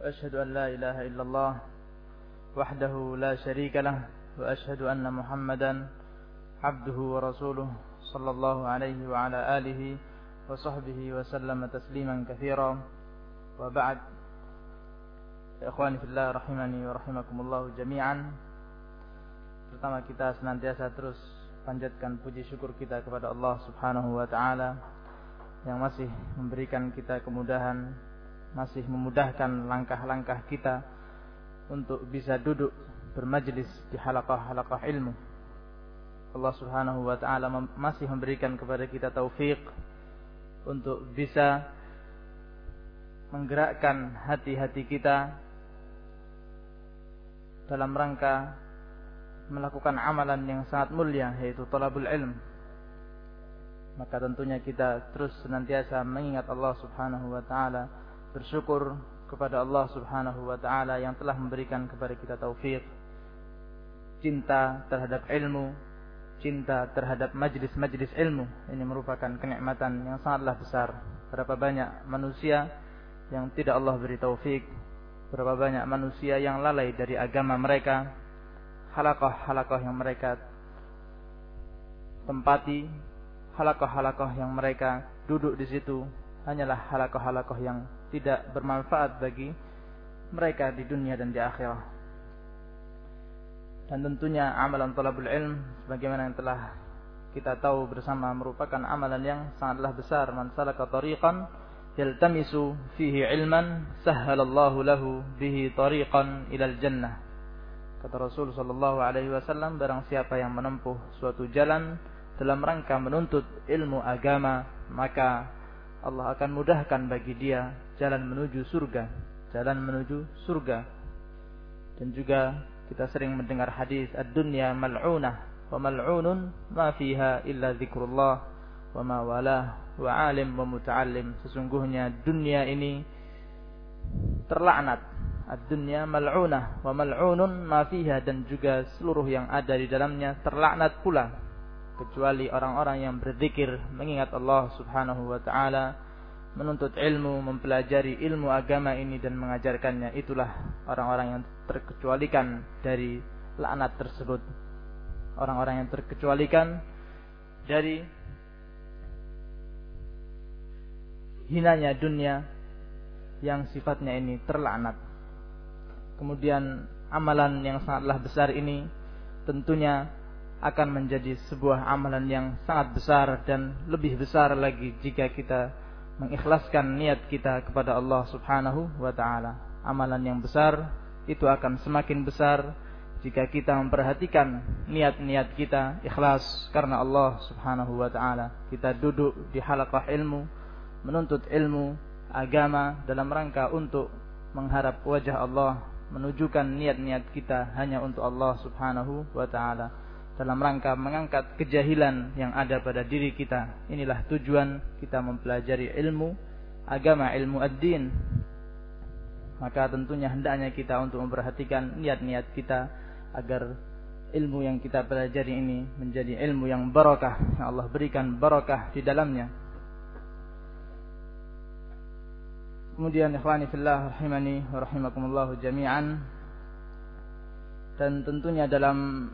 وأشهد أن لا إله إلا الله وحده لا شريك له وأشهد أن محمدا عبده ورسوله صلى الله عليه وعلى آله وصحبه وسلم تسليما كثيرا وبعد إخواني في الله رحمني ورحمكم الله جميعا pertama kita senantiasa terus panjatkan puji syukur kita kepada Allah Subhanahu wa taala yang masih memberikan kita kemudahan masih memudahkan langkah-langkah kita untuk bisa duduk bermajlis di halaqah-halaqah ilmu. Allah Subhanahu wa taala masih memberikan kepada kita taufik untuk bisa menggerakkan hati-hati kita dalam rangka melakukan amalan yang sangat mulia yaitu talabul ilm maka tentunya kita terus senantiasa mengingat Allah Subhanahu wa taala bersyukur kepada Allah Subhanahu wa taala yang telah memberikan kepada kita taufik cinta terhadap ilmu cinta terhadap majlis-majlis ilmu. Ini merupakan kenikmatan yang sangatlah besar. Berapa banyak manusia yang tidak Allah beri taufik Berapa banyak manusia yang lalai dari agama mereka, halakah-halakah yang mereka tempati, halakah-halakah yang mereka duduk di situ, hanyalah halakah-halakah yang tidak bermanfaat bagi mereka di dunia dan di akhirat. Dan tentunya amalan talabul ilm sebagaimana yang telah kita tahu bersama merupakan amalan yang sangatlah besar man salaka tariqan yaltamisu fihi ilman sahhalallahu lahu bihi tariqan ilal jannah kata Rasul sallallahu alaihi wasallam barang siapa yang menempuh suatu jalan dalam rangka menuntut ilmu agama maka Allah akan mudahkan bagi dia jalan menuju surga jalan menuju surga. Dan juga kita sering mendengar hadis ad-dunya mal'unah wa mal'unun ma fiha illa dzikrullah wa ma walah wa alim wa muta'allim. Sesungguhnya dunia ini terlaknat. Ad-dunya mal'unah wa mal'unun ma fiha dan juga seluruh yang ada di dalamnya terlaknat pula kecuali orang-orang yang berzikir mengingat Allah Subhanahu wa taala menuntut ilmu mempelajari ilmu agama ini dan mengajarkannya itulah orang-orang yang terkecualikan dari laknat tersebut orang-orang yang terkecualikan dari hinanya dunia yang sifatnya ini terlaknat. Kemudian amalan yang sangatlah besar ini tentunya akan menjadi sebuah amalan yang sangat besar dan lebih besar lagi jika kita mengikhlaskan niat kita kepada Allah Subhanahu wa taala. Amalan yang besar itu akan semakin besar jika kita memperhatikan niat-niat kita ikhlas karena Allah Subhanahu wa taala. Kita duduk di halaqah ilmu menuntut ilmu agama dalam rangka untuk mengharap wajah Allah, menunjukkan niat-niat kita hanya untuk Allah Subhanahu wa taala dalam rangka mengangkat kejahilan yang ada pada diri kita. Inilah tujuan kita mempelajari ilmu agama, ilmu ad-din. Maka tentunya hendaknya kita untuk memperhatikan niat-niat kita agar ilmu yang kita pelajari ini menjadi ilmu yang barakah, yang Allah berikan barakah di dalamnya Kemudian ikhwani fillah rahimani wa rahimakumullah jami'an. Dan tentunya dalam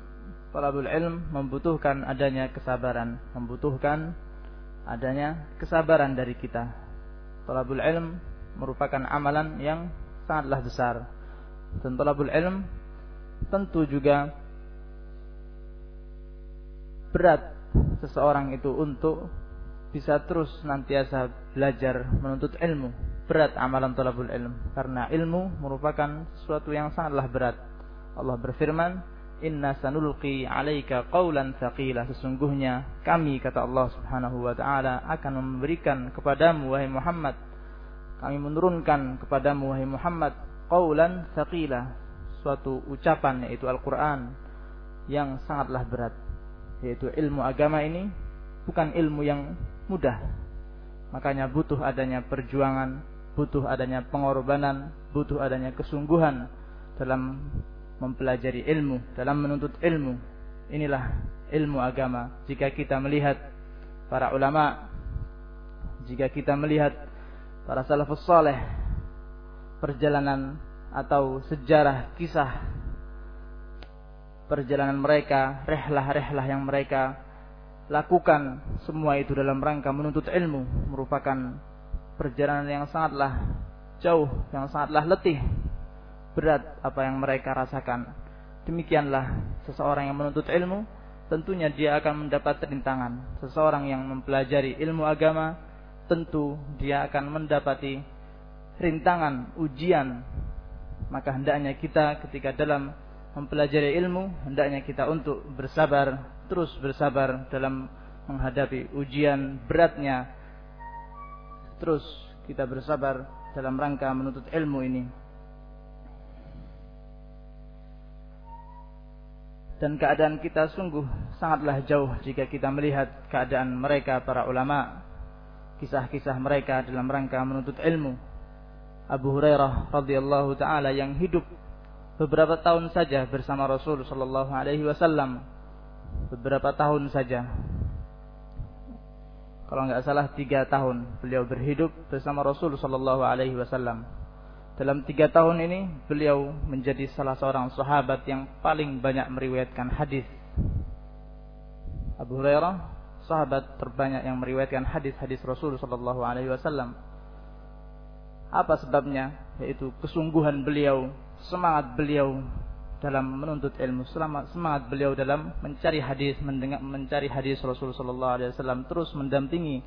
talabul ilm membutuhkan adanya kesabaran, membutuhkan adanya kesabaran dari kita. Talabul ilm merupakan amalan yang sangatlah besar. Dan talabul ilm tentu juga berat seseorang itu untuk bisa terus nantiasa belajar menuntut ilmu berat amalan talabul ilm karena ilmu merupakan sesuatu yang sangatlah berat. Allah berfirman, "Inna sanulqi 'alaika qawlan tsaqila." Sesungguhnya kami kata Allah Subhanahu wa taala akan memberikan kepadamu wahai Muhammad kami menurunkan kepadamu wahai Muhammad qawlan tsaqila, suatu ucapan yaitu Al-Qur'an yang sangatlah berat. Yaitu ilmu agama ini bukan ilmu yang mudah. Makanya butuh adanya perjuangan, butuh adanya pengorbanan, butuh adanya kesungguhan dalam mempelajari ilmu, dalam menuntut ilmu. Inilah ilmu agama. Jika kita melihat para ulama, jika kita melihat para salafus saleh, perjalanan atau sejarah kisah perjalanan mereka, rehlah-rehlah yang mereka lakukan semua itu dalam rangka menuntut ilmu merupakan perjalanan yang sangatlah jauh, yang sangatlah letih, berat apa yang mereka rasakan. Demikianlah seseorang yang menuntut ilmu, tentunya dia akan mendapat rintangan. Seseorang yang mempelajari ilmu agama, tentu dia akan mendapati rintangan, ujian. Maka hendaknya kita ketika dalam mempelajari ilmu, hendaknya kita untuk bersabar, terus bersabar dalam menghadapi ujian beratnya. Terus kita bersabar dalam rangka menuntut ilmu ini. Dan keadaan kita sungguh sangatlah jauh jika kita melihat keadaan mereka para ulama, kisah-kisah mereka dalam rangka menuntut ilmu. Abu Hurairah radhiyallahu taala yang hidup beberapa tahun saja bersama Rasul sallallahu alaihi wasallam. Beberapa tahun saja kalau nggak salah tiga tahun beliau berhidup bersama Rasul Shallallahu Alaihi Wasallam. Dalam tiga tahun ini beliau menjadi salah seorang sahabat yang paling banyak meriwayatkan hadis. Abu Hurairah sahabat terbanyak yang meriwayatkan hadis-hadis Rasul Shallallahu Alaihi Wasallam. Apa sebabnya? Yaitu kesungguhan beliau, semangat beliau dalam menuntut ilmu, semangat beliau dalam mencari hadis, mendengar mencari hadis Rasul sallallahu alaihi wasallam, terus mendampingi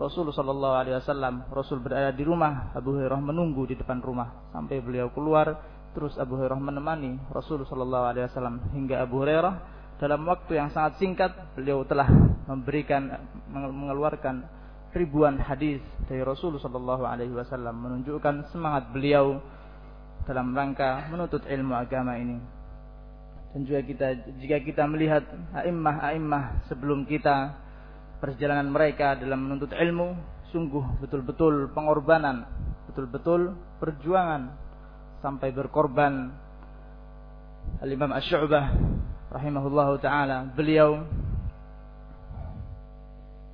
Rasul sallallahu alaihi wasallam. Rasul berada di rumah, Abu Hurairah menunggu di depan rumah sampai beliau keluar, terus Abu Hurairah menemani Rasul sallallahu alaihi wasallam hingga Abu Hurairah dalam waktu yang sangat singkat beliau telah memberikan mengeluarkan ribuan hadis dari Rasul sallallahu alaihi wasallam menunjukkan semangat beliau dalam rangka menuntut ilmu agama ini. Dan juga kita jika kita melihat a'immah-a'immah sebelum kita perjalanan mereka dalam menuntut ilmu sungguh betul-betul pengorbanan, betul-betul perjuangan sampai berkorban. Al-Imam Asy-Syu'bah rahimahullahu taala beliau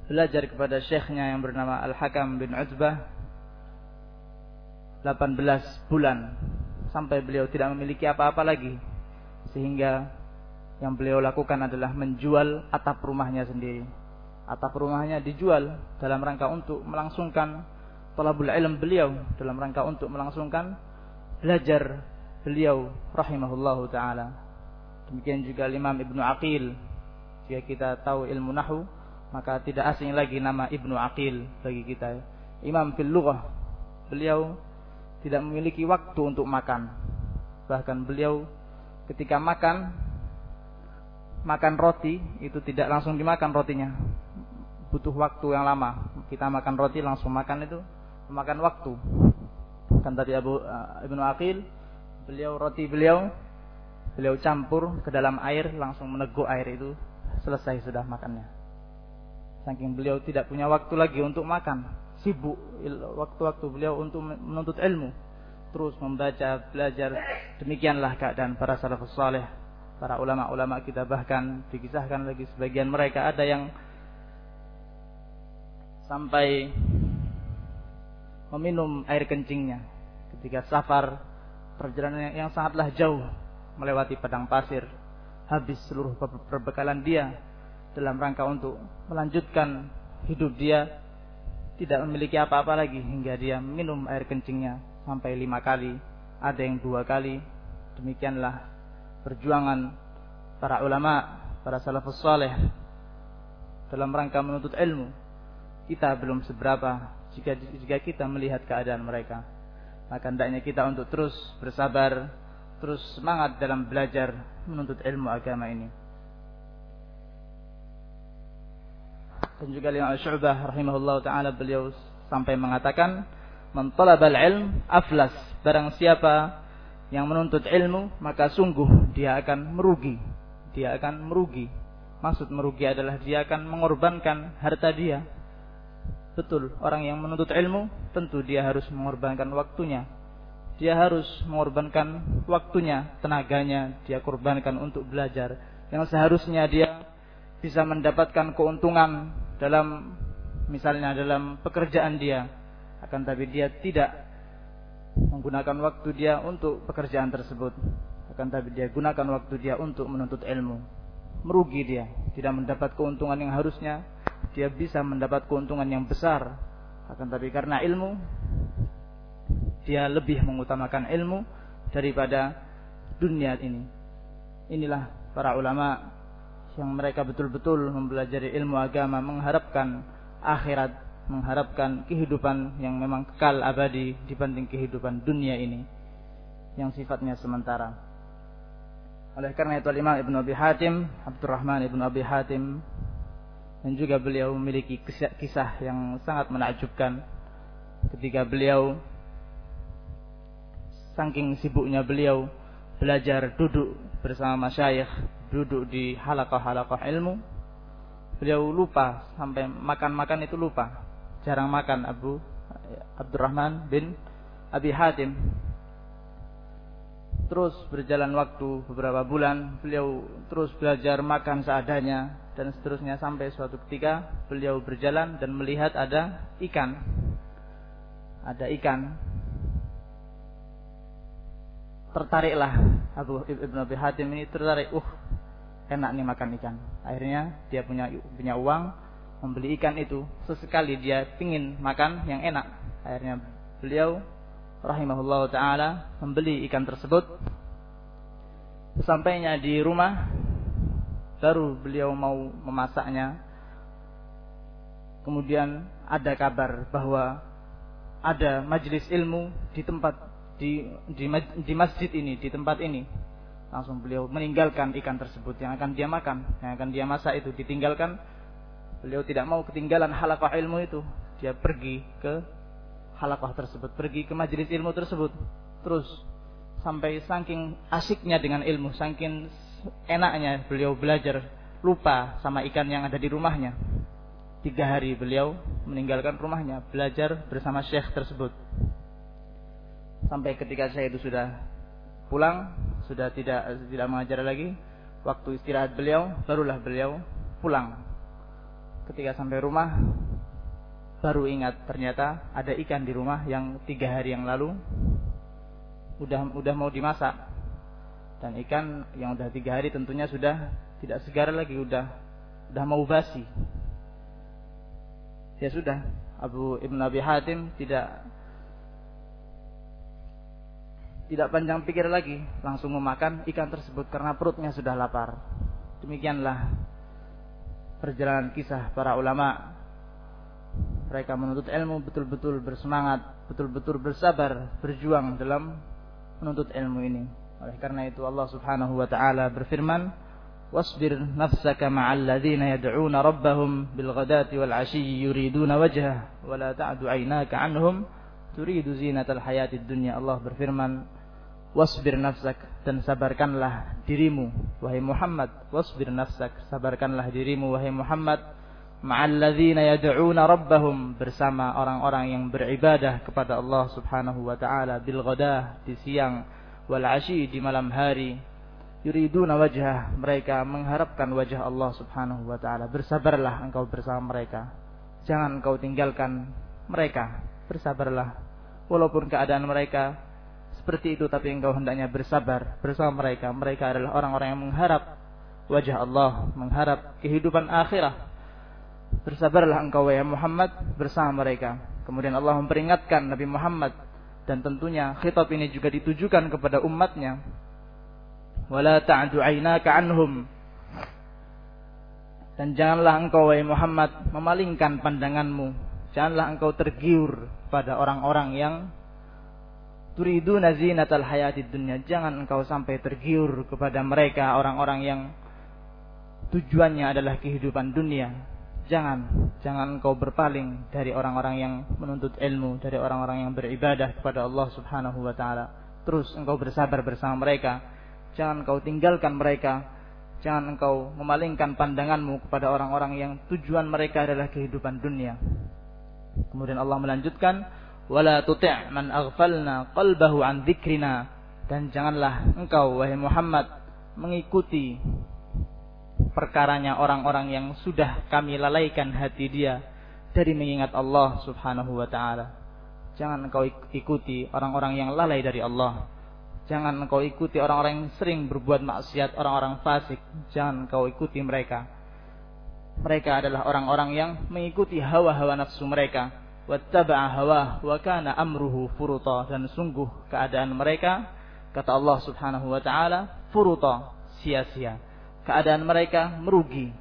belajar kepada syekhnya yang bernama Al-Hakam bin Utbah 18 bulan sampai beliau tidak memiliki apa-apa lagi sehingga yang beliau lakukan adalah menjual atap rumahnya sendiri atap rumahnya dijual dalam rangka untuk melangsungkan talabul ilm beliau dalam rangka untuk melangsungkan belajar beliau rahimahullahu taala. Demikian juga Imam Ibnu Aqil. Jika kita tahu ilmu nahu maka tidak asing lagi nama Ibnu Aqil bagi kita. Imam fil lughah. Beliau tidak memiliki waktu untuk makan. Bahkan beliau ketika makan makan roti itu tidak langsung dimakan rotinya. Butuh waktu yang lama. Kita makan roti langsung makan itu memakan waktu. Kan tadi Abu uh, Ibnu Aqil beliau roti beliau beliau campur ke dalam air langsung meneguk air itu selesai sudah makannya. Saking beliau tidak punya waktu lagi untuk makan sibuk waktu-waktu beliau untuk menuntut ilmu terus membaca belajar demikianlah keadaan para salafus saleh para ulama-ulama kita bahkan dikisahkan lagi sebagian mereka. Ada yang sampai meminum air kencingnya ketika safar. Perjalanan yang, sangatlah jauh melewati padang pasir. Habis seluruh perbekalan dia dalam rangka untuk melanjutkan hidup dia. Tidak memiliki apa-apa lagi hingga dia minum air kencingnya sampai lima kali, ada yang dua kali. Demikianlah perjuangan para ulama, para salafus saleh dalam rangka menuntut ilmu. Kita belum seberapa jika jika kita melihat keadaan mereka. Maka hendaknya kita untuk terus bersabar, terus semangat dalam belajar menuntut ilmu agama ini. dan juga Imam Syu'bah rahimahullah taala beliau sampai mengatakan man talabal ilm aflas barang siapa yang menuntut ilmu maka sungguh dia akan merugi. Dia akan merugi. Maksud merugi adalah dia akan mengorbankan harta dia. Betul orang yang menuntut ilmu tentu dia harus mengorbankan waktunya. Dia harus mengorbankan waktunya tenaganya dia korbankan untuk belajar. Yang seharusnya dia bisa mendapatkan keuntungan dalam misalnya dalam pekerjaan dia. Akan tapi dia tidak menggunakan waktu dia untuk pekerjaan tersebut. Akan tapi dia gunakan waktu dia untuk menuntut ilmu. Merugi dia, tidak mendapat keuntungan yang harusnya, dia bisa mendapat keuntungan yang besar. Akan tapi karena ilmu, dia lebih mengutamakan ilmu daripada dunia ini. Inilah para ulama yang mereka betul-betul mempelajari ilmu agama mengharapkan akhirat, mengharapkan kehidupan yang memang kekal abadi dibanding kehidupan dunia ini yang sifatnya sementara. Oleh karena itu Imam Ibn Abi Hatim, Abdurrahman Ibn Abi Hatim dan juga beliau memiliki kisah, kisah yang sangat menakjubkan ketika beliau saking sibuknya beliau belajar duduk bersama masyayikh duduk di halaqah-halaqah ilmu beliau lupa sampai makan-makan itu lupa jarang makan Abu Abdurrahman bin Abi Hatim. Terus berjalan waktu beberapa bulan beliau terus belajar makan seadanya dan seterusnya sampai suatu ketika beliau berjalan dan melihat ada ikan. Ada ikan. Tertariklah Abu Ibn Abi Hatim ini tertarik uh enak nih makan ikan. Akhirnya dia punya punya uang membeli ikan itu. Sesekali dia pingin makan yang enak. Akhirnya beliau rahimahullah taala membeli ikan tersebut. Sampainya di rumah baru beliau mau memasaknya. Kemudian ada kabar bahwa ada majelis ilmu di tempat di di, di masjid ini, di tempat ini langsung beliau meninggalkan ikan tersebut yang akan dia makan, yang akan dia masak itu ditinggalkan. Beliau tidak mau ketinggalan halaqah ilmu itu. Dia pergi ke halaqah tersebut, pergi ke majelis ilmu tersebut. Terus sampai saking asiknya dengan ilmu, saking enaknya beliau belajar, lupa sama ikan yang ada di rumahnya. Tiga hari beliau meninggalkan rumahnya, belajar bersama syekh tersebut. Sampai ketika saya itu sudah pulang, sudah tidak tidak mengajar lagi, waktu istirahat beliau barulah beliau pulang. Ketika sampai rumah baru ingat ternyata ada ikan di rumah yang tiga hari yang lalu udah udah mau dimasak dan ikan yang udah tiga hari tentunya sudah tidak segar lagi udah udah mau basi ya sudah Abu Ibn Abi Hatim tidak tidak panjang pikir lagi, langsung memakan ikan tersebut karena perutnya sudah lapar. Demikianlah perjalanan kisah para ulama. Mereka menuntut ilmu betul-betul bersemangat, betul-betul bersabar, berjuang dalam menuntut ilmu ini. Oleh karena itu Allah Subhanahu wa taala berfirman, "Wasbir nafsaka ma'al ladzina yad'una rabbahum bil ghadati wal 'ashyi yuriduna wajhah wa la ta'du 'ainaka 'anhum turidu zinatal hayatid dunya." Allah berfirman, wasbir nafsak dan sabarkanlah dirimu wahai Muhammad. Wasbir nafsak sabarkanlah dirimu wahai Muhammad. Ma'alladzina yad'una rabbahum bersama orang-orang yang beribadah kepada Allah Subhanahu wa taala bil ghadah di siang wal ashi di malam hari. Yuriduna wajhah mereka mengharapkan wajah Allah Subhanahu wa taala. Bersabarlah engkau bersama mereka. Jangan engkau tinggalkan mereka. Bersabarlah. Walaupun keadaan mereka seperti itu tapi engkau hendaknya bersabar bersama mereka. Mereka adalah orang-orang yang mengharap wajah Allah, mengharap kehidupan akhirat. Bersabarlah engkau ya Muhammad bersama mereka. Kemudian Allah memperingatkan Nabi Muhammad dan tentunya khitab ini juga ditujukan kepada umatnya. Wala ta'du 'ainaka anhum. Dan janganlah engkau wahai Muhammad memalingkan pandanganmu. Janganlah engkau tergiur pada orang-orang yang turiduna zinatal hayatid dunya. Jangan engkau sampai tergiur kepada mereka orang-orang yang tujuannya adalah kehidupan dunia. Jangan, jangan engkau berpaling dari orang-orang yang menuntut ilmu, dari orang-orang yang beribadah kepada Allah Subhanahu wa taala. Terus engkau bersabar bersama mereka. Jangan engkau tinggalkan mereka. Jangan engkau memalingkan pandanganmu kepada orang-orang yang tujuan mereka adalah kehidupan dunia. Kemudian Allah melanjutkan, wala tuti' man aghfalna qalbahu an dzikrina dan janganlah engkau wahai Muhammad mengikuti perkaranya orang-orang yang sudah kami lalaikan hati dia dari mengingat Allah Subhanahu wa taala. jangan engkau ikuti orang-orang yang lalai dari Allah. Jangan engkau ikuti orang-orang yang sering berbuat maksiat, orang-orang fasik. Jangan engkau ikuti mereka. Mereka adalah orang-orang yang mengikuti hawa-hawa nafsu mereka. Wattaba'a hawa wa kana amruhu furuta dan sungguh keadaan mereka kata Allah Subhanahu wa taala furuta sia-sia. Keadaan mereka merugi.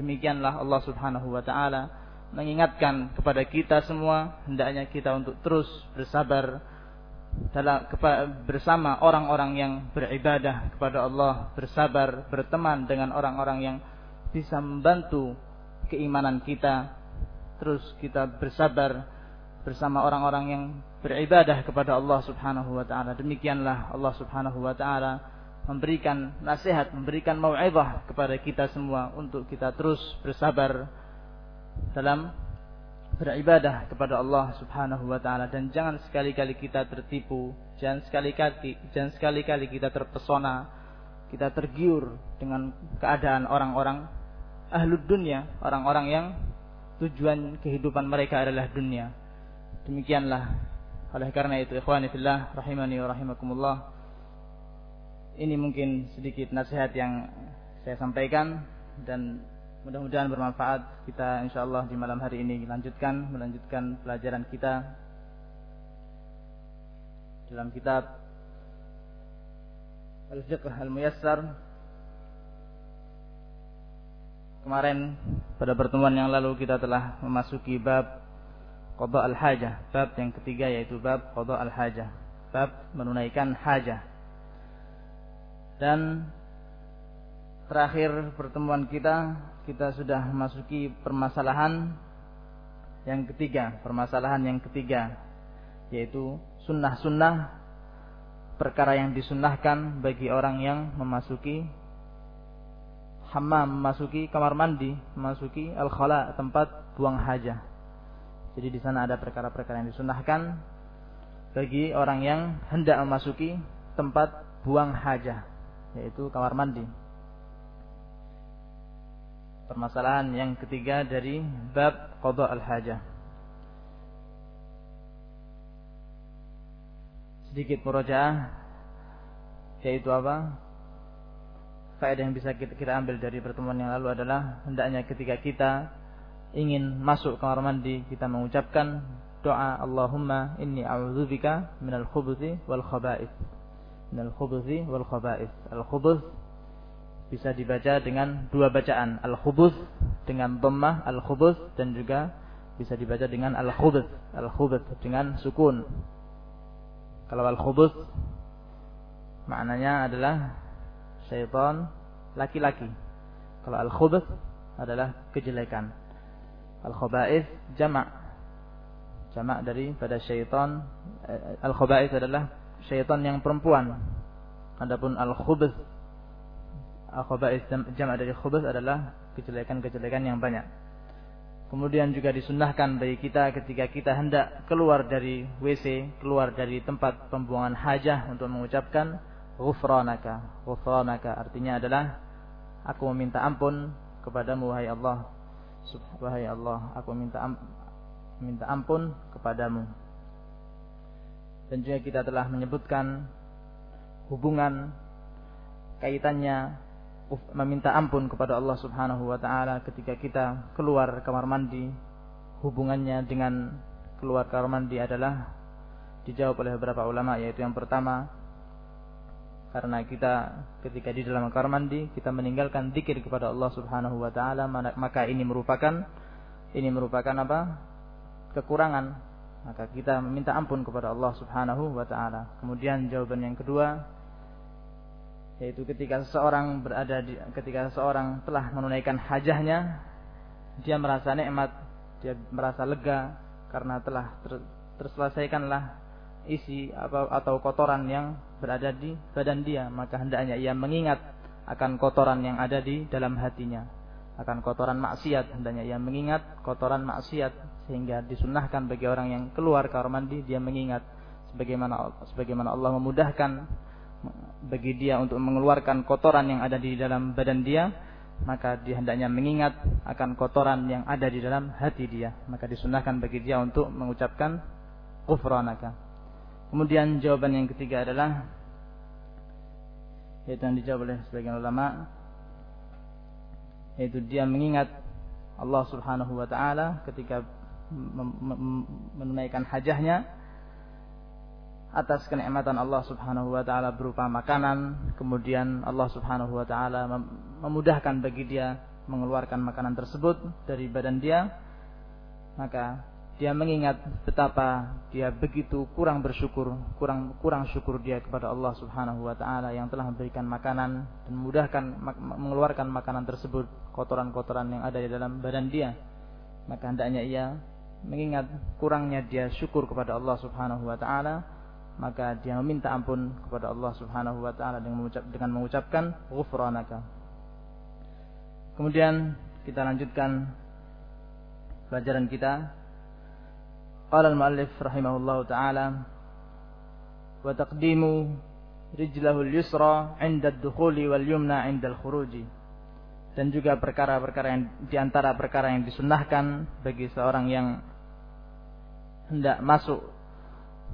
Demikianlah Allah Subhanahu wa taala mengingatkan kepada kita semua hendaknya kita untuk terus bersabar dalam bersama orang-orang yang beribadah kepada Allah, bersabar, berteman dengan orang-orang yang bisa membantu keimanan kita. Terus kita bersabar bersama orang-orang yang beribadah kepada Allah Subhanahu wa taala. Demikianlah Allah Subhanahu wa taala memberikan nasihat, memberikan mau'izah kepada kita semua untuk kita terus bersabar dalam beribadah kepada Allah Subhanahu wa taala dan jangan sekali-kali kita tertipu, jangan sekali-kali jangan sekali-kali kita terpesona, kita tergiur dengan keadaan orang-orang ahlud dunia, orang-orang yang tujuan kehidupan mereka adalah dunia. Demikianlah oleh karena itu ikhwani fillah rahimani wa rahimakumullah ini mungkin sedikit nasihat yang saya sampaikan dan Mudah-mudahan bermanfaat. Kita insya Allah di malam hari ini lanjutkan melanjutkan pelajaran kita dalam kitab Al-Fiqh Al-Muyassar. Kemarin pada pertemuan yang lalu kita telah memasuki bab qada al-hajah, bab yang ketiga yaitu bab qada al-hajah, bab menunaikan hajah. Dan terakhir pertemuan kita kita sudah masuki permasalahan yang ketiga, permasalahan yang ketiga yaitu sunnah-sunnah perkara yang disunnahkan bagi orang yang memasuki hammam, memasuki kamar mandi, memasuki al-khala, tempat buang hajah. Jadi di sana ada perkara-perkara yang disunnahkan bagi orang yang hendak memasuki tempat buang hajah, yaitu kamar mandi permasalahan yang ketiga dari bab qada al-hajah. Sedikit murojaah yaitu apa? Faedah yang bisa kita, kita ambil dari pertemuan yang lalu adalah hendaknya ketika kita ingin masuk kamar mandi kita mengucapkan doa Allahumma inni a'udzubika minal khubuthi wal khaba'ith. Minal khubuthi wal khaba'ith. Al-khubuth bisa dibaca dengan dua bacaan al-khubuth dengan dhammah al-khubuth dan juga bisa dibaca dengan al-khubuth al-khubuth dengan sukun kalau al-khubuth maknanya adalah syaitan laki-laki. Kalau al-khubuth adalah kejelekan. Al-khaba'ith jamak. Jamak dari pada syaitan eh, al-khaba'ith adalah syaitan yang perempuan. Adapun al-khubuth Al-khaba'is jama' dari khubus adalah kejelekan-kejelekan yang banyak. Kemudian juga disunnahkan bagi kita ketika kita hendak keluar dari WC, keluar dari tempat pembuangan hajah untuk mengucapkan ghufranaka. Ghufranaka artinya adalah aku meminta ampun kepadamu wahai Allah. Wahai Allah, aku minta am minta ampun kepadamu. Dan juga kita telah menyebutkan hubungan kaitannya meminta ampun kepada Allah Subhanahu wa taala ketika kita keluar kamar mandi hubungannya dengan keluar kamar mandi adalah dijawab oleh beberapa ulama yaitu yang pertama karena kita ketika di dalam kamar mandi kita meninggalkan zikir kepada Allah Subhanahu wa taala maka ini merupakan ini merupakan apa? kekurangan maka kita meminta ampun kepada Allah Subhanahu wa taala. Kemudian jawaban yang kedua yaitu ketika seseorang berada di ketika seseorang telah menunaikan hajahnya dia merasa nikmat dia merasa lega karena telah ter, terselesaikanlah isi atau, atau kotoran yang berada di badan dia maka hendaknya ia mengingat akan kotoran yang ada di dalam hatinya akan kotoran maksiat hendaknya ia mengingat kotoran maksiat sehingga disunahkan bagi orang yang keluar kamar mandi dia mengingat sebagaimana sebagaimana Allah memudahkan bagi dia untuk mengeluarkan kotoran yang ada di dalam badan dia, maka dia hendaknya mengingat akan kotoran yang ada di dalam hati dia. Maka disunahkan bagi dia untuk mengucapkan ghufranaka. Kemudian jawaban yang ketiga adalah yaitu yang dijawab oleh sebagian ulama yaitu dia mengingat Allah Subhanahu wa taala ketika menunaikan hajahnya atas kenikmatan Allah Subhanahu wa taala berupa makanan, kemudian Allah Subhanahu wa taala memudahkan bagi dia mengeluarkan makanan tersebut dari badan dia, maka dia mengingat betapa dia begitu kurang bersyukur, kurang kurang syukur dia kepada Allah Subhanahu wa taala yang telah memberikan makanan dan memudahkan mengeluarkan makanan tersebut, kotoran-kotoran yang ada di dalam badan dia. Maka hendaknya ia mengingat kurangnya dia syukur kepada Allah Subhanahu wa taala maka dia meminta ampun kepada Allah Subhanahu wa taala dengan mengucap dengan mengucapkan ghufranaka. Kemudian kita lanjutkan pelajaran kita. Al-muallif rahimahullahu taala wa taqdimu rijlahu al-yusra 'inda ad-dukhuli wal yumna 'inda al-khuruji. Dan juga perkara-perkara yang di antara perkara yang disunnahkan bagi seorang yang hendak masuk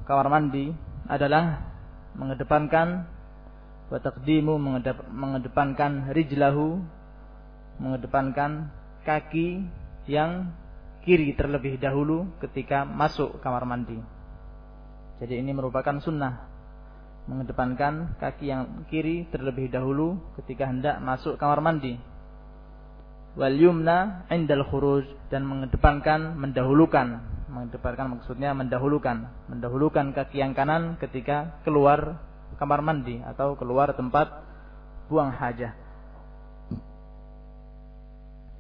kamar mandi adalah mengedepankan wa taqdimu mengedepankan rijlahu mengedepankan kaki yang kiri terlebih dahulu ketika masuk kamar mandi. Jadi ini merupakan sunnah mengedepankan kaki yang kiri terlebih dahulu ketika hendak masuk kamar mandi. Wal yumna indal khuruj dan mengedepankan mendahulukan mengedepankan maksudnya mendahulukan mendahulukan kaki yang kanan ketika keluar kamar mandi atau keluar tempat buang hajah.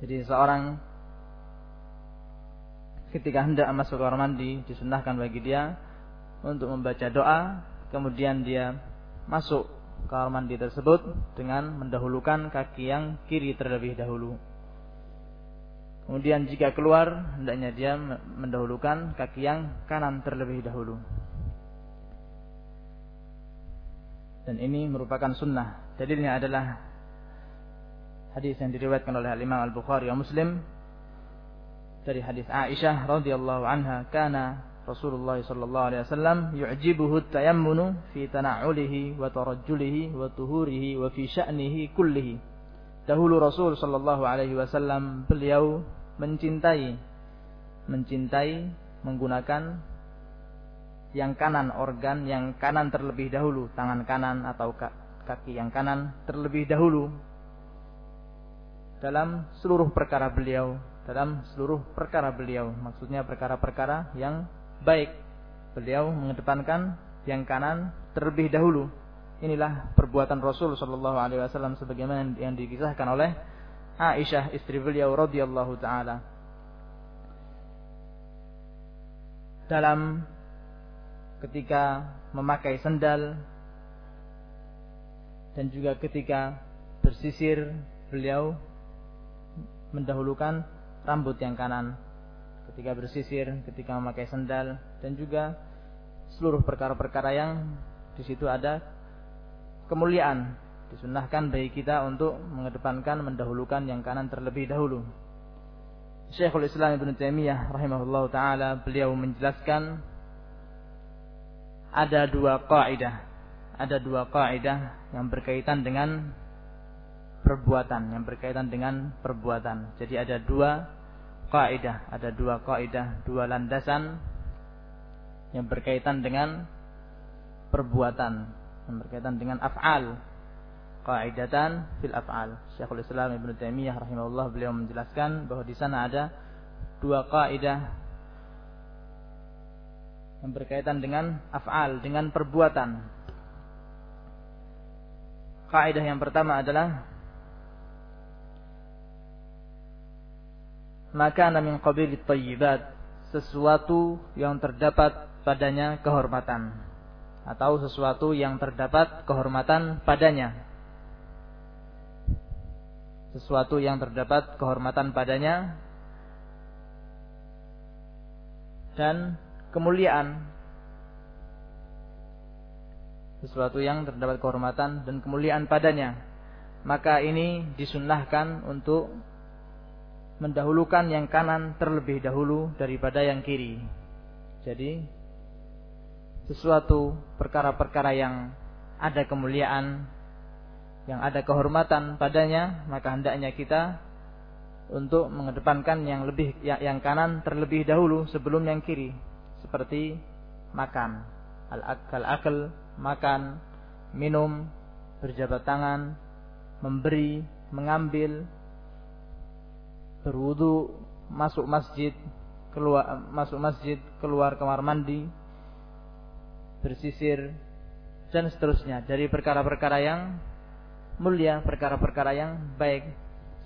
Jadi seorang ketika hendak masuk kamar mandi disunahkan bagi dia untuk membaca doa, kemudian dia masuk kamar mandi tersebut dengan mendahulukan kaki yang kiri terlebih dahulu. Kemudian jika keluar, hendaknya dia mendahulukan kaki yang kanan terlebih dahulu. Dan ini merupakan sunnah. Dalilnya adalah hadis yang diriwayatkan oleh Imam Al-Bukhari wa Muslim dari hadis Aisyah radhiyallahu anha kana Rasulullah sallallahu alaihi wasallam yu'jibuhu tayammunu fi tana'ulihi wa tarajjulihi wa tuhurihi wa fi sya'nihi kullihi. Dahulu Rasul sallallahu alaihi wasallam beliau mencintai mencintai menggunakan yang kanan organ yang kanan terlebih dahulu tangan kanan atau kaki yang kanan terlebih dahulu dalam seluruh perkara beliau dalam seluruh perkara beliau. Maksudnya perkara-perkara yang baik. Beliau mengedepankan yang kanan terlebih dahulu. Inilah perbuatan Rasul Shallallahu Alaihi Wasallam sebagaimana yang dikisahkan oleh Aisyah istri beliau radhiyallahu taala. Dalam ketika memakai sendal dan juga ketika bersisir beliau mendahulukan rambut yang kanan ketika bersisir, ketika memakai sendal dan juga seluruh perkara-perkara yang di situ ada kemuliaan disunahkan bagi kita untuk mengedepankan mendahulukan yang kanan terlebih dahulu. Syekhul Islam Ibn Taimiyah rahimahullah taala beliau menjelaskan ada dua kaidah, ada dua kaidah yang berkaitan dengan perbuatan, yang berkaitan dengan perbuatan. Jadi ada dua kaidah, ada dua kaidah, dua landasan yang berkaitan dengan perbuatan, yang berkaitan dengan af'al, qaidatan fil af'al. Syekhul Islam Ibnu Taimiyah rahimahullah beliau menjelaskan bahwa di sana ada dua kaidah yang berkaitan dengan af'al, dengan perbuatan. Kaidah yang pertama adalah maka min qabil tayyibat sesuatu yang terdapat padanya kehormatan atau sesuatu yang terdapat kehormatan padanya. Sesuatu yang terdapat kehormatan padanya dan kemuliaan. Sesuatu yang terdapat kehormatan dan kemuliaan padanya. Maka ini disunnahkan untuk mendahulukan yang kanan terlebih dahulu daripada yang kiri. Jadi sesuatu perkara-perkara yang ada kemuliaan, yang ada kehormatan padanya, maka hendaknya kita untuk mengedepankan yang lebih yang kanan terlebih dahulu sebelum yang kiri seperti makan. Al-akal akal makan minum berjabat tangan memberi mengambil berwudu masuk masjid keluar masuk masjid keluar kamar mandi bersisir dan seterusnya dari perkara-perkara yang mulia perkara-perkara yang baik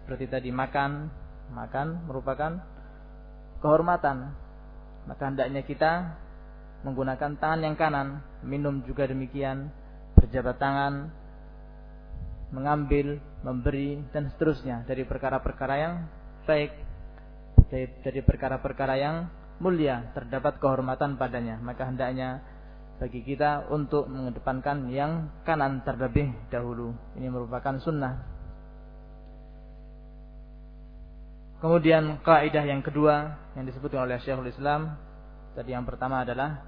seperti tadi makan, makan merupakan kehormatan. Maka hendaknya kita menggunakan tangan yang kanan, minum juga demikian, berjabat tangan, mengambil, memberi dan seterusnya dari perkara-perkara yang baik, dari perkara-perkara yang mulia terdapat kehormatan padanya. Maka hendaknya bagi kita untuk mengedepankan yang kanan terlebih dahulu. Ini merupakan sunnah Kemudian kaidah yang kedua yang disebutkan oleh Syekhul Islam tadi yang pertama adalah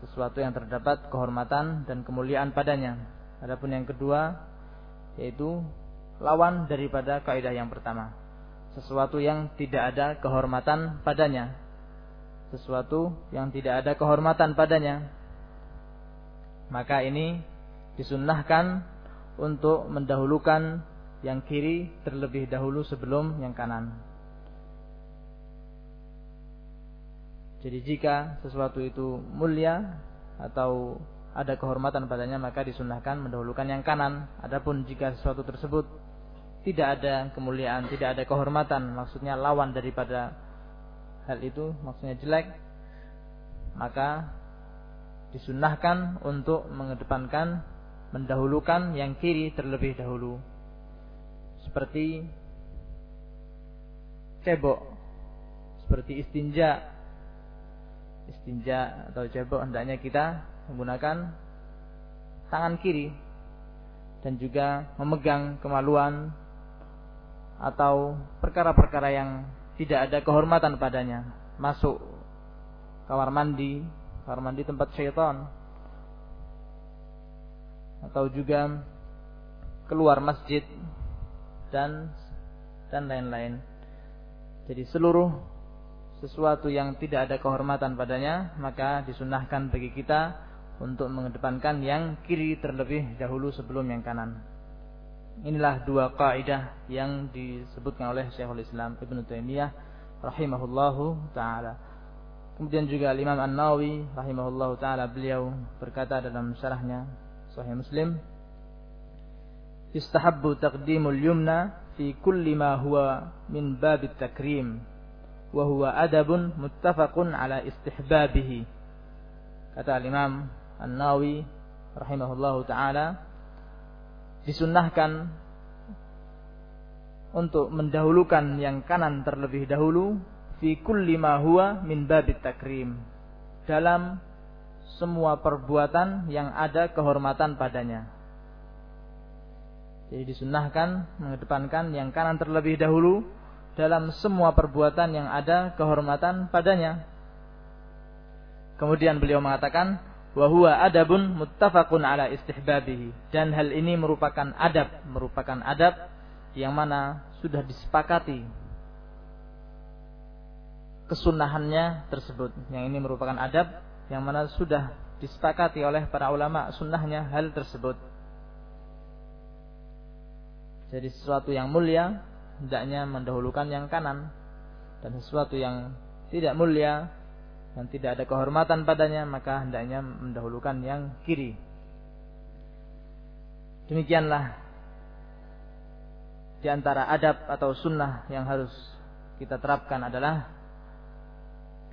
sesuatu yang terdapat kehormatan dan kemuliaan padanya. Adapun yang kedua yaitu lawan daripada kaidah yang pertama. Sesuatu yang tidak ada kehormatan padanya. Sesuatu yang tidak ada kehormatan padanya. Maka ini disunnahkan untuk mendahulukan yang kiri terlebih dahulu sebelum yang kanan. Jadi jika sesuatu itu mulia atau ada kehormatan padanya maka disunahkan mendahulukan yang kanan. Adapun jika sesuatu tersebut tidak ada kemuliaan, tidak ada kehormatan, maksudnya lawan daripada hal itu, maksudnya jelek, maka disunahkan untuk mengedepankan mendahulukan yang kiri terlebih dahulu. Seperti cebok, seperti istinja, istinja atau jabok hendaknya kita menggunakan tangan kiri dan juga memegang kemaluan atau perkara-perkara yang tidak ada kehormatan padanya. Masuk kamar mandi kamar mandi tempat syaitan. Atau juga keluar masjid dan dan lain-lain. Jadi seluruh sesuatu yang tidak ada kehormatan padanya, maka disunahkan bagi kita untuk mengedepankan yang kiri terlebih dahulu sebelum yang kanan. Inilah dua kaidah yang disebutkan oleh Syekhul Islam Ibnu Taimiyah rahimahullahu taala. Kemudian juga Imam An-Nawawi rahimahullahu taala beliau berkata dalam syarahnya Sahih Muslim, "Istahabbu taqdimul yumna fi kulli ma huwa min babit takrim." wa huwa adabun muttafaqun ala istihbabihi kata Imam An-Nawawi rahimahullahu taala disunnahkan untuk mendahulukan yang kanan terlebih dahulu fi kulli ma huwa min babit takrim dalam semua perbuatan yang ada kehormatan padanya jadi disunnahkan mengedepankan yang kanan terlebih dahulu dalam semua perbuatan yang ada kehormatan padanya. Kemudian beliau mengatakan wahwa adabun muttafaqun ala istihbabihi dan hal ini merupakan adab, merupakan adab yang mana sudah disepakati kesunahannya tersebut. Yang ini merupakan adab yang mana sudah disepakati oleh para ulama sunnahnya hal tersebut. Jadi sesuatu yang mulia hendaknya mendahulukan yang kanan dan sesuatu yang tidak mulia yang tidak ada kehormatan padanya maka hendaknya mendahulukan yang kiri. Demikianlah di antara adab atau sunnah yang harus kita terapkan adalah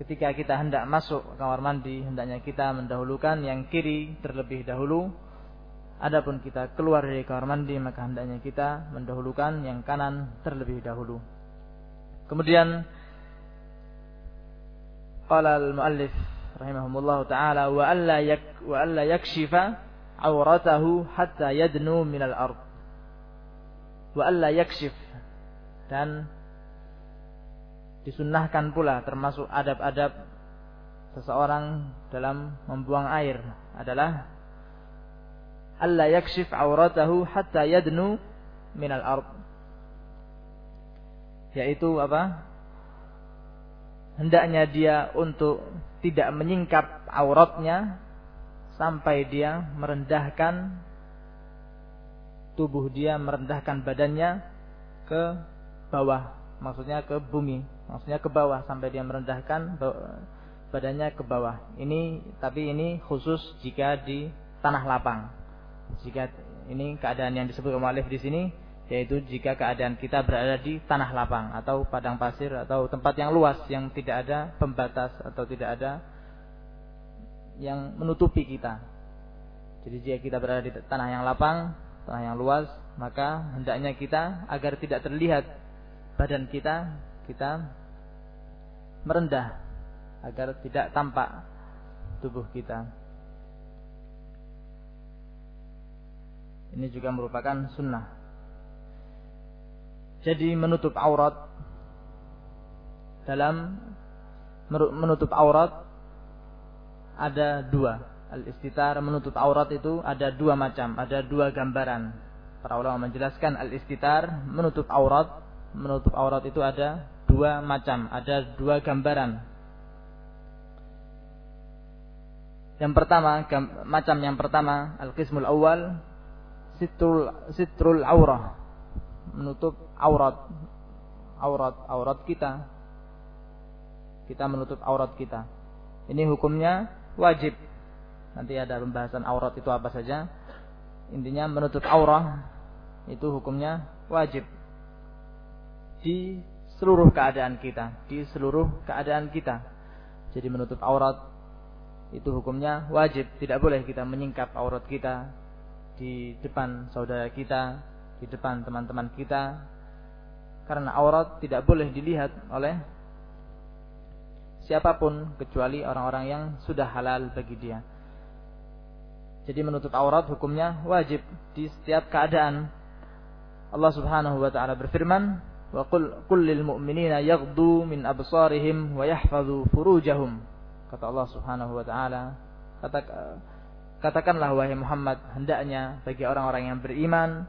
ketika kita hendak masuk kamar mandi hendaknya kita mendahulukan yang kiri terlebih dahulu Adapun kita keluar dari kamar mandi maka hendaknya kita mendahulukan yang kanan terlebih dahulu. Kemudian qala al-muallif rahimahumullah taala wa alla yak wa alla yakshifa auratahu hatta yadnu alla yakshif. Dan disunnahkan pula termasuk adab-adab seseorang dalam membuang air adalah alla yakshif auratahu hatta yadnu minal ard. Yaitu apa hendaknya dia untuk tidak menyingkap auratnya sampai dia merendahkan tubuh dia merendahkan badannya ke bawah. Maksudnya ke bumi. Maksudnya ke bawah sampai dia merendahkan badannya ke bawah. Ini tapi ini khusus jika di tanah lapang. Jika ini keadaan yang disebut oleh di sini yaitu jika keadaan kita berada di tanah lapang atau padang pasir atau tempat yang luas yang tidak ada pembatas atau tidak ada yang menutupi kita. Jadi jika kita berada di tanah yang lapang, tanah yang luas, maka hendaknya kita agar tidak terlihat badan kita, kita merendah agar tidak tampak tubuh kita. Ini juga merupakan sunnah jadi menutup aurat dalam menutup aurat ada dua. Al-istitar menutup aurat itu ada dua macam, ada dua gambaran. Para ulama menjelaskan al-istitar menutup aurat, menutup aurat itu ada dua macam, ada dua gambaran. Yang pertama, macam yang pertama, al-qismul awal, sitrul sitrul aurah, menutup aurat. Aurat aurat kita. Kita menutup aurat kita. Ini hukumnya wajib. Nanti ada pembahasan aurat itu apa saja. Intinya menutup aurah itu hukumnya wajib. Di seluruh keadaan kita. Di seluruh keadaan kita. Jadi menutup aurat itu hukumnya wajib. Tidak boleh kita menyingkap aurat kita di depan saudara kita di depan teman-teman kita karena aurat tidak boleh dilihat oleh siapa pun kecuali orang-orang yang sudah halal bagi dia. Jadi menutup aurat hukumnya wajib di setiap keadaan. Allah Subhanahu wa taala berfirman, "Wa qul qul lil mu'minina yaghdu min absarihim wa yahfazu furujahum." Kata Allah Subhanahu wa taala, katakanlah wahai Muhammad, hendaknya bagi orang-orang yang beriman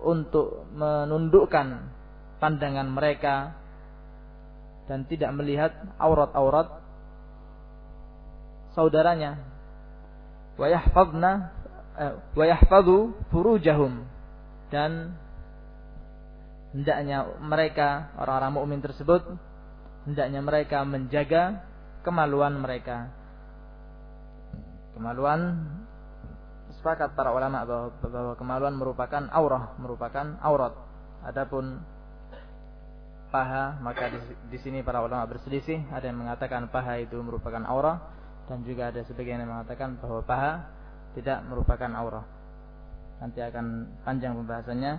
untuk menundukkan pandangan mereka dan tidak melihat aurat-aurat saudaranya. Wa yahfazna eh, wa furujahum. Dan hendaknya mereka orang-orang mukmin tersebut hendaknya mereka menjaga kemaluan mereka. Kemaluan sepakat para ulama bahwa, bahwa kemaluan merupakan aurah merupakan aurat adapun paha, maka di, di sini para ulama berselisih. Ada yang mengatakan paha itu merupakan aurah dan juga ada sebagian yang mengatakan bahwa paha tidak merupakan aurah. Nanti akan panjang pembahasannya.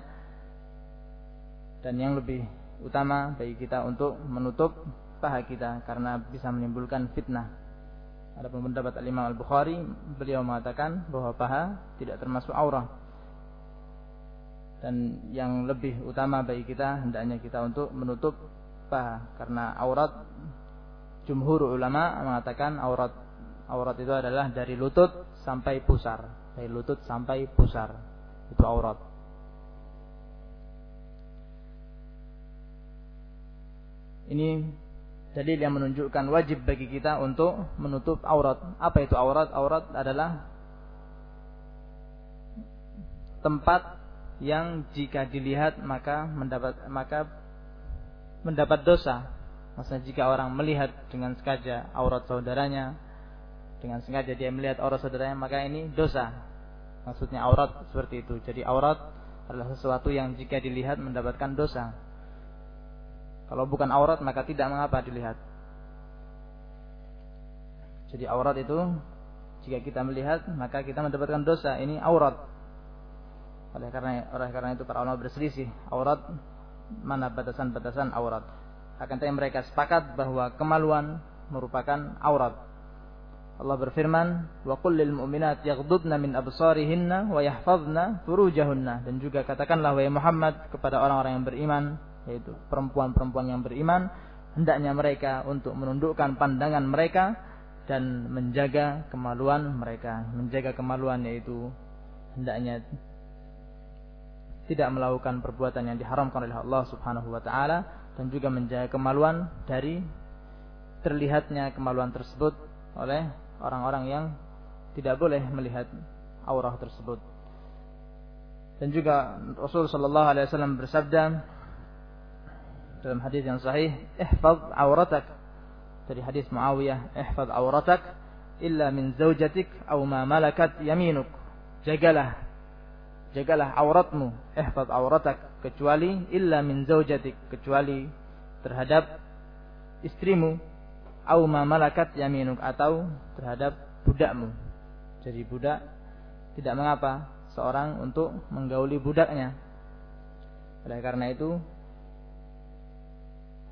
Dan yang lebih utama bagi kita untuk menutup paha kita karena bisa menimbulkan fitnah. Ada pendapat Al-Imam Al-Bukhari, beliau mengatakan bahwa paha tidak termasuk aurah. Dan yang lebih utama bagi kita hendaknya kita untuk menutup paha. Karena aurat jumhur ulama mengatakan aurat aurat itu adalah dari lutut sampai pusar. Dari lutut sampai pusar. Itu aurat. Ini dalil yang menunjukkan wajib bagi kita untuk menutup aurat apa itu aurat aurat adalah tempat yang jika dilihat maka mendapat maka mendapat dosa. Maksudnya jika orang melihat dengan sengaja aurat saudaranya, dengan sengaja dia melihat aurat saudaranya, maka ini dosa. Maksudnya aurat seperti itu. Jadi aurat adalah sesuatu yang jika dilihat mendapatkan dosa. Kalau bukan aurat maka tidak mengapa dilihat. Jadi aurat itu jika kita melihat maka kita mendapatkan dosa. Ini aurat. Oleh karena oleh karena itu para ulama berselisih aurat mana batasan-batasan aurat. Akan tetapi mereka sepakat bahwa kemaluan merupakan aurat. Allah berfirman, "Wa qul lil mu'minat yaghdudna min absarihinna wa yahfazna furujahunna." Dan juga katakanlah wahai Muhammad kepada orang-orang yang beriman, yaitu perempuan-perempuan yang beriman, hendaknya mereka untuk menundukkan pandangan mereka dan menjaga kemaluan mereka. Menjaga kemaluan yaitu hendaknya tidak melakukan perbuatan yang diharamkan oleh Allah Subhanahu wa taala dan juga menjaga kemaluan dari terlihatnya kemaluan tersebut oleh orang-orang yang tidak boleh melihat aurah tersebut. Dan juga Rasul sallallahu alaihi wasallam bersabda dalam hadis yang sahih, "Ihfaz auratak." Dari hadis Muawiyah, "Ihfaz auratak illa min zaujatik aw ma malakat yaminuk." Jagalah jagalah auratmu, ihfaz auratak kecuali illa min zaujatik, kecuali terhadap istrimu au ma malakat yaminuk atau terhadap budakmu. Jadi budak tidak mengapa seorang untuk menggauli budaknya. Oleh karena itu,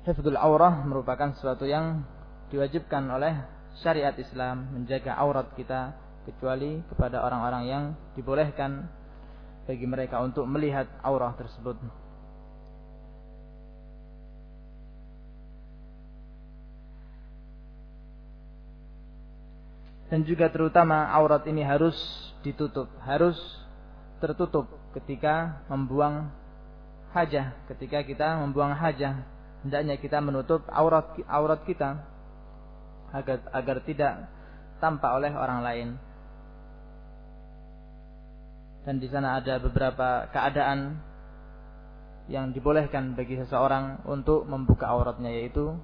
hifdzul aurah merupakan sesuatu yang diwajibkan oleh syariat Islam menjaga aurat kita kecuali kepada orang-orang yang dibolehkan bagi mereka untuk melihat aurah tersebut. dan juga terutama aurat ini harus ditutup, harus tertutup ketika membuang hajah, ketika kita membuang hajah, hendaknya kita menutup aurat aurat kita agar agar tidak tampak oleh orang lain. Dan di sana ada beberapa keadaan yang dibolehkan bagi seseorang untuk membuka auratnya yaitu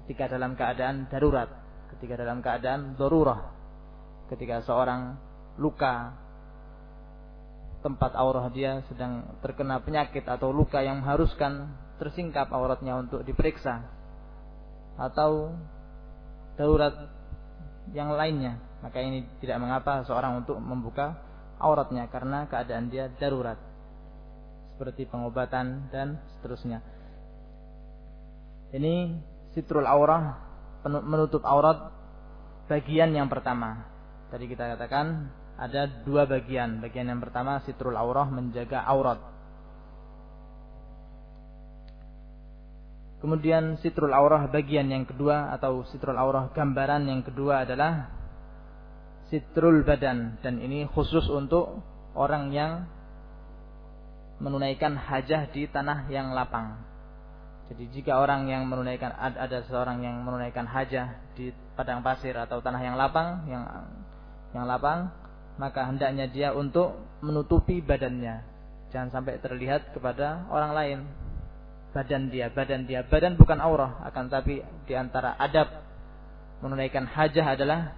ketika dalam keadaan darurat ketika dalam keadaan darurah ketika seorang luka tempat aurah dia sedang terkena penyakit atau luka yang mengharuskan tersingkap auratnya untuk diperiksa atau darurat yang lainnya maka ini tidak mengapa seorang untuk membuka auratnya karena keadaan dia darurat seperti pengobatan dan seterusnya ini sitrul aurah menutup aurat bagian yang pertama. Tadi kita katakan ada dua bagian. Bagian yang pertama sitrul aurah menjaga aurat. Kemudian sitrul aurah bagian yang kedua atau sitrul aurah gambaran yang kedua adalah sitrul badan dan ini khusus untuk orang yang menunaikan hajah di tanah yang lapang. Jadi jika orang yang menunaikan ada seorang yang menunaikan hajah di padang pasir atau tanah yang lapang, yang yang lapang, maka hendaknya dia untuk menutupi badannya. Jangan sampai terlihat kepada orang lain badan dia, badan dia. Badan bukan aurah, akan tapi di antara adab menunaikan hajah adalah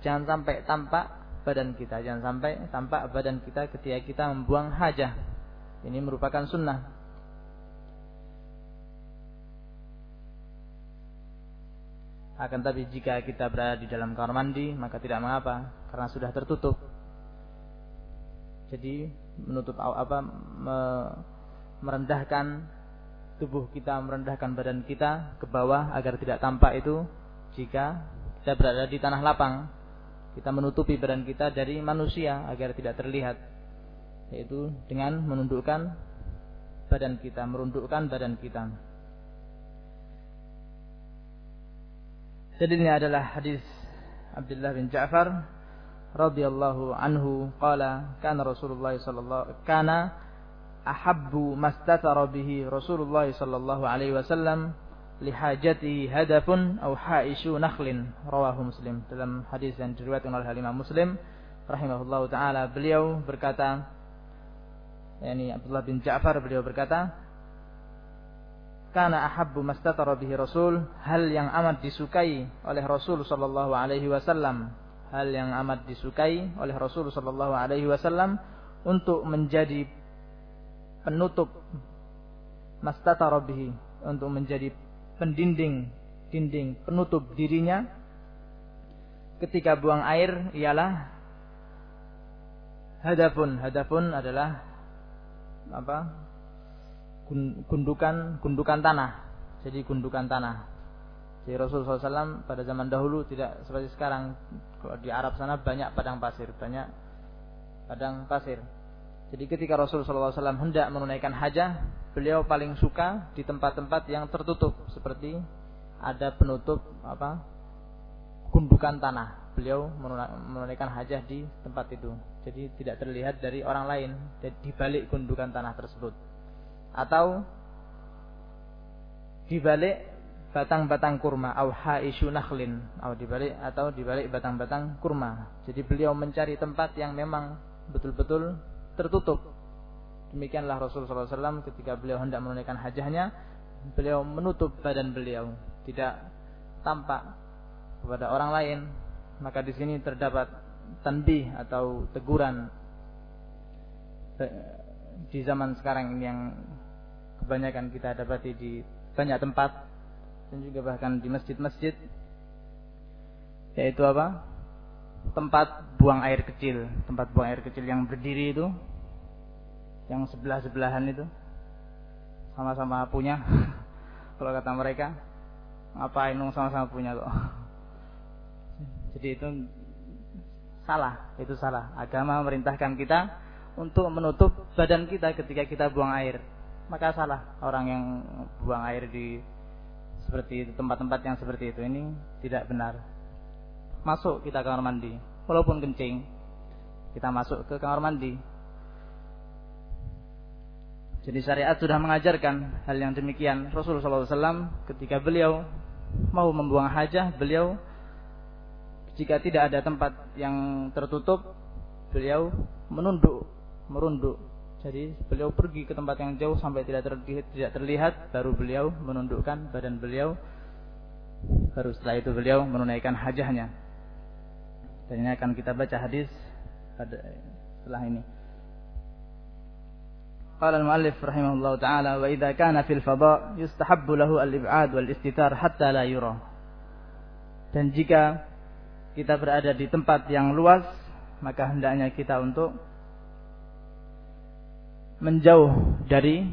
jangan sampai tampak badan kita, jangan sampai tampak badan kita ketika kita membuang hajah. Ini merupakan sunnah Akan tapi jika kita berada di dalam kamar mandi maka tidak mengapa karena sudah tertutup. Jadi menutup apa me, merendahkan tubuh kita, merendahkan badan kita ke bawah agar tidak tampak itu jika kita berada di tanah lapang. Kita menutupi badan kita dari manusia agar tidak terlihat. Yaitu dengan menundukkan badan kita, merundukkan badan kita. Ini adalah hadis Abdullah bin Ja'far radhiyallahu anhu qala kana Rasulullah sallallahu kana ahabbu mastatara bihi Rasulullah sallallahu alaihi wasallam lihajatihi hadafun aw haishu nakhlin. Rawahu Muslim. Dalam hadis yang diriwayatkan oleh Imam Muslim rahimahullahu taala beliau berkata yakni Abdullah bin Ja'far beliau berkata kana ahabbu mastatara bihi Rasul, hal yang amat disukai oleh Rasul sallallahu alaihi wasallam, hal yang amat disukai oleh Rasul sallallahu alaihi wasallam untuk menjadi penutup mastatara bihi, untuk menjadi pendinding dinding penutup dirinya ketika buang air ialah hadapun hadapun adalah apa gundukan gundukan tanah. Jadi gundukan tanah. Jadi Rasulullah SAW pada zaman dahulu tidak seperti sekarang. Di Arab sana banyak padang pasir, banyak padang pasir. Jadi ketika Rasulullah SAW hendak menunaikan hajah, beliau paling suka di tempat-tempat yang tertutup seperti ada penutup apa gundukan tanah. Beliau menunaikan hajah di tempat itu. Jadi tidak terlihat dari orang lain di balik gundukan tanah tersebut. Atau di balik batang-batang kurma au haisyu nakhlin atau di balik atau di balik batang-batang kurma. Jadi beliau mencari tempat yang memang betul-betul tertutup. Demikianlah Rasulullah SAW ketika beliau hendak menunaikan hajahnya, beliau menutup badan beliau, tidak tampak kepada orang lain. Maka di sini terdapat tanbih atau teguran di zaman sekarang yang kebanyakan kita dapati di banyak tempat dan juga bahkan di masjid-masjid yaitu apa? Tempat buang air kecil, tempat buang air kecil yang berdiri itu yang sebelah-sebelahan itu sama-sama punya. Kalau kata mereka ngapain sama-sama punya kok? Jadi itu salah itu salah. Agama memerintahkan kita untuk menutup badan kita ketika kita buang air. Maka salah orang yang buang air di seperti itu tempat-tempat yang seperti itu. Ini tidak benar masuk kita kamar mandi. Walaupun kencing kita masuk ke kamar mandi. Jadi syariat sudah mengajarkan hal yang demikian. Rasulullah SAW ketika beliau mau membuang hajah beliau jika tidak ada tempat yang tertutup beliau menunduk merunduk. Jadi beliau pergi ke tempat yang jauh sampai tidak terlihat, tidak terlihat baru beliau menundukkan badan beliau. Baru setelah itu beliau menunaikan hajahnya dan ini akan kita baca hadis pada setelah ini. قال المؤلف رحمه الله تعالى وإذا كان في الفضاء يستحب له الإبعاد والاستتار حتى لا يرى dan jika kita berada di tempat yang luas maka hendaknya kita untuk menjauh dari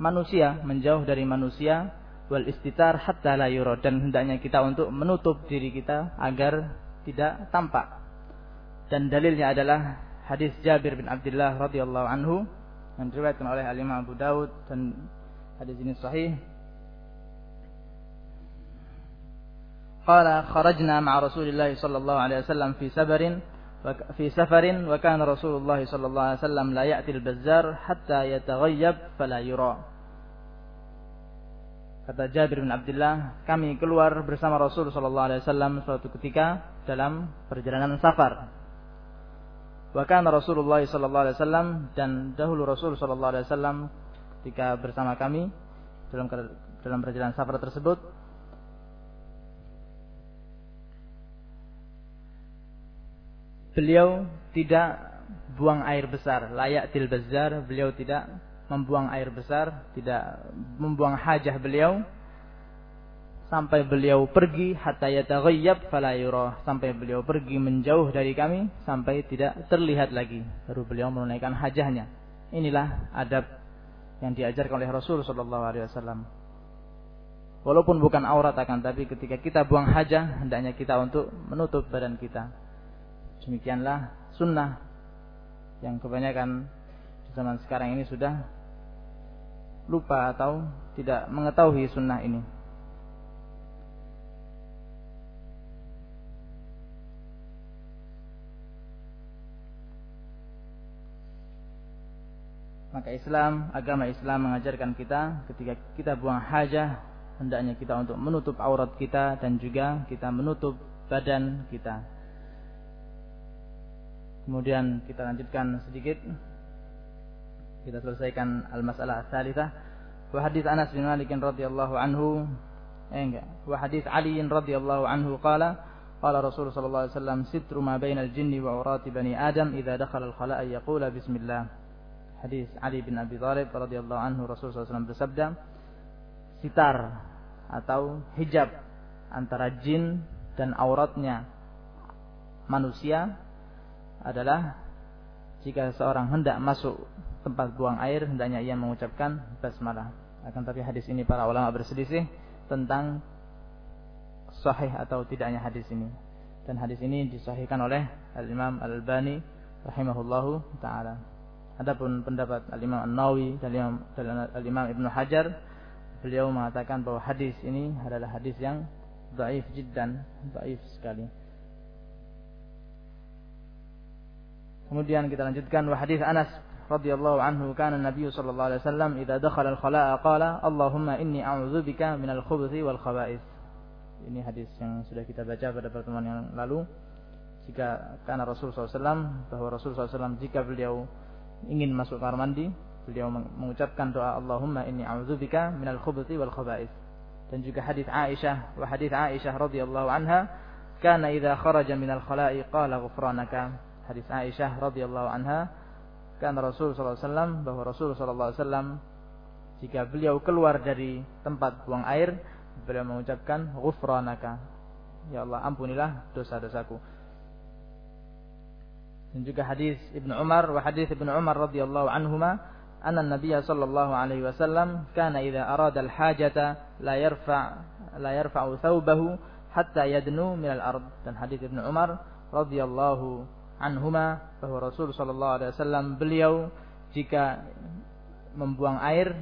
manusia menjauh dari manusia wal istitar hatta la yura dan hendaknya kita untuk menutup diri kita agar tidak tampak. Dan dalilnya adalah hadis Jabir bin Abdullah radhiyallahu anhu yang diriwayatkan oleh Al Imam Abu Daud dan hadis ini sahih. قال خرجنا مع رسول الله صلى الله عليه وسلم في سفر في سفر وكان رسول الله صلى الله عليه وسلم لا يأتي البزار حتى يتغيب فلا يرى Kata Jabir bin Abdullah, kami keluar bersama Rasul sallallahu alaihi wasallam suatu ketika dalam perjalanan safar. Bahkan Rasulullah sallallahu alaihi wasallam dan dahulu Rasul sallallahu alaihi wasallam ketika bersama kami dalam dalam perjalanan safar tersebut beliau tidak buang air besar, layak tilbazar, beliau tidak membuang air besar, tidak membuang hajah beliau sampai beliau pergi hatta yataghayyab fala sampai beliau pergi menjauh dari kami sampai tidak terlihat lagi baru beliau menunaikan hajahnya. Inilah adab yang diajarkan oleh Rasul sallallahu alaihi wasallam. Walaupun bukan aurat akan tapi ketika kita buang hajah hendaknya kita untuk menutup badan kita. Demikianlah sunnah yang kebanyakan zaman sekarang ini sudah lupa atau tidak mengetahui sunnah ini. Maka Islam, agama Islam mengajarkan kita ketika kita buang hajah, hendaknya kita untuk menutup aurat kita dan juga kita menutup badan kita. Kemudian kita lanjutkan sedikit kita selesaikan al-masalah salithah. Wa hadis Anas bin Malik radhiyallahu anhu eh enggak. Wa hadis Ali radhiyallahu anhu qala qala Rasul sallallahu alaihi wasallam sitru ma bainal jinni wa urati bani Adam idza dakhala al-khala'a yaqula bismillah. Hadis Ali bin Abi Thalib radhiyallahu anhu Rasul sallallahu alaihi wasallam bersabda sitar atau hijab antara jin dan auratnya manusia adalah jika seorang hendak masuk tempat buang air hendaknya ia mengucapkan basmalah. Akan tapi hadis ini para ulama berselisih tentang sahih atau tidaknya hadis ini. Dan hadis ini disahihkan oleh Al-Imam Al-Albani rahimahullahu taala. Adapun pendapat Al-Imam An-Nawawi dan Al-Imam Ibnu Hajar beliau mengatakan bahwa hadis ini adalah hadis yang Daif jiddan, daif sekali. Kemudian kita lanjutkan wa hadis Anas radhiyallahu anhu kana Nabi sallallahu alaihi wasallam idza dakhala al-khala'a qala Allahumma inni a'udzubika minal khubuthi wal khaba'ith. Ini hadis yang sudah kita baca pada pertemuan yang lalu. Jika karena Rasul SAW bahwa Rasul SAW jika beliau ingin masuk kamar mandi, beliau mengucapkan doa Allahumma inni a'udzubika minal khubuthi wal khaba'ith. Dan juga hadis Aisyah wa hadis Aisyah radhiyallahu anha kana idza kharaja minal khala'i qala ghufranaka hadis Aisyah radhiyallahu anha kan Rasul wasallam bahwa Rasul wasallam jika beliau keluar dari tempat buang air beliau mengucapkan ghufranaka. Ya Allah ampunilah dosa-dosaku. Dan juga hadis Ibnu Umar wa hadis Ibnu Umar radhiyallahu anhuma anna Nabiy sallallahu alaihi wasallam kana idza arada al-hajata la yarfa la yarfa'u thawbahu hatta yadnu min al-ard. Dan hadis Ibnu Umar radhiyallahu anhuma bahwa Rasul sallallahu alaihi wasallam beliau jika membuang air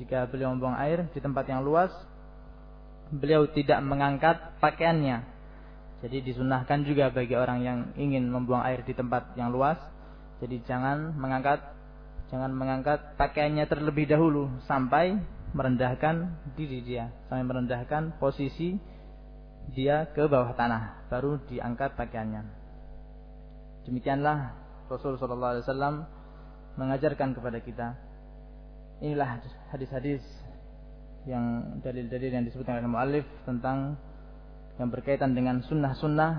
jika beliau membuang air di tempat yang luas beliau tidak mengangkat pakaiannya. Jadi disunahkan juga bagi orang yang ingin membuang air di tempat yang luas. Jadi jangan mengangkat jangan mengangkat pakaiannya terlebih dahulu sampai merendahkan diri dia sampai merendahkan posisi dia ke bawah tanah baru diangkat pakaiannya Demikianlah Rasul sallallahu alaihi wasallam mengajarkan kepada kita. Inilah hadis-hadis yang dalil-dalil yang disebutkan oleh muallif tentang yang berkaitan dengan sunnah-sunnah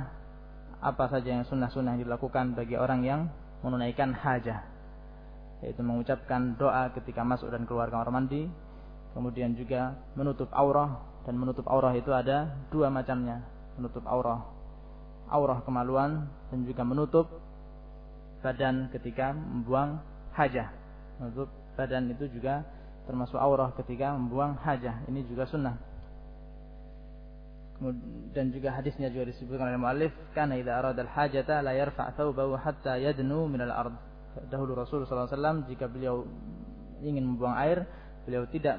apa saja yang sunnah-sunnah dilakukan bagi orang yang menunaikan hajah yaitu mengucapkan doa ketika masuk dan keluar kamar mandi kemudian juga menutup aurah dan menutup aurah itu ada dua macamnya menutup aurah aurah kemaluan dan juga menutup badan ketika membuang hajah. Menutup badan itu juga termasuk aurah ketika membuang hajah. Ini juga sunnah. Dan juga hadisnya juga disebutkan oleh muallif, karena idza arada al-hajata la yarfa' thawbahu hatta yadnu min al-ard. Dahulu Rasul SAW jika beliau ingin membuang air, beliau tidak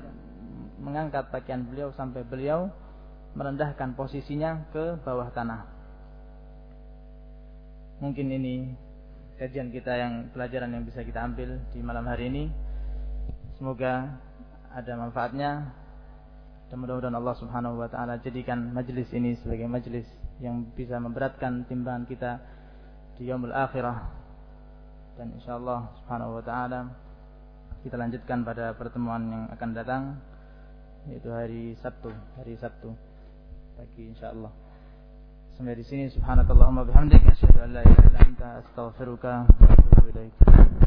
mengangkat pakaian beliau sampai beliau merendahkan posisinya ke bawah tanah mungkin ini kajian kita yang pelajaran yang bisa kita ambil di malam hari ini. Semoga ada manfaatnya. Dan mudah-mudahan Allah Subhanahu wa taala jadikan majelis ini sebagai majelis yang bisa memberatkan timbangan kita di yaumul akhirah. Dan insyaallah Subhanahu wa taala kita lanjutkan pada pertemuan yang akan datang yaitu hari Sabtu, hari Sabtu pagi insyaallah. Sampai di sini. Subhanakallahumma bihamdik asyhadu an la ilaha illa anta. Astaghfiruka wa atubu ilaik.